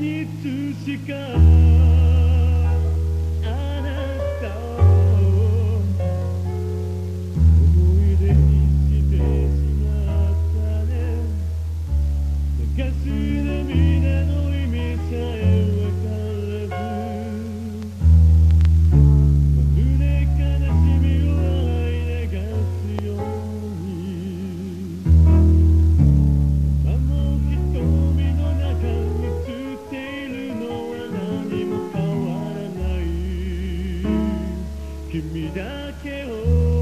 e tu ficar. 君だけを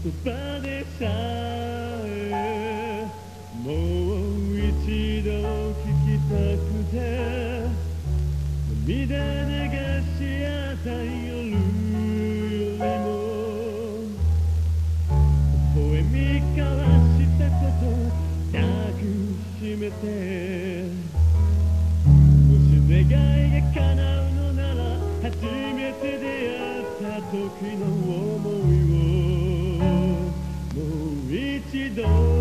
そでさえもう一度聞きたくて涙流し合った夜よりも微笑み交わしたこと抱きしめてもし願いが叶うのなら初めて出会った時の思いを Je.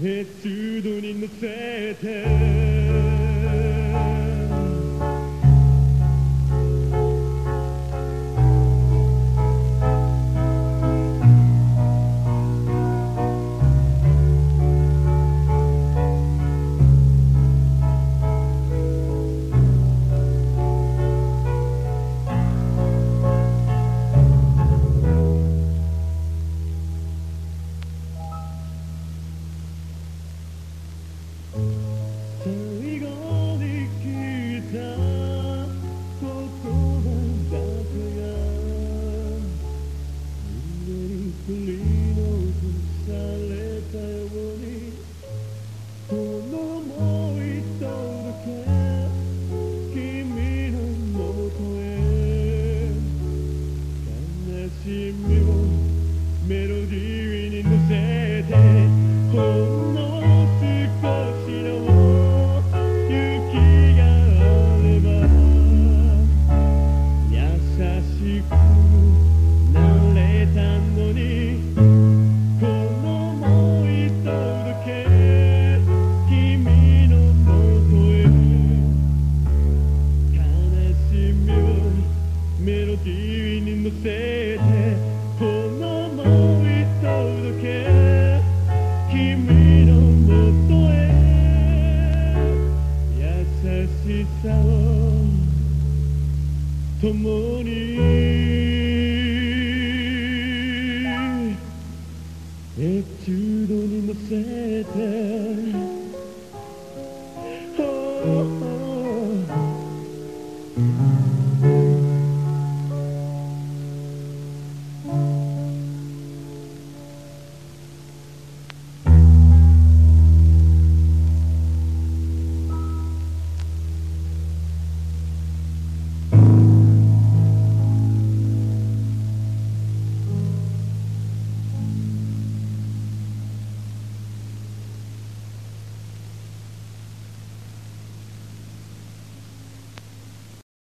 エチュードに乗せて共にチュードに乗せて、oh, oh.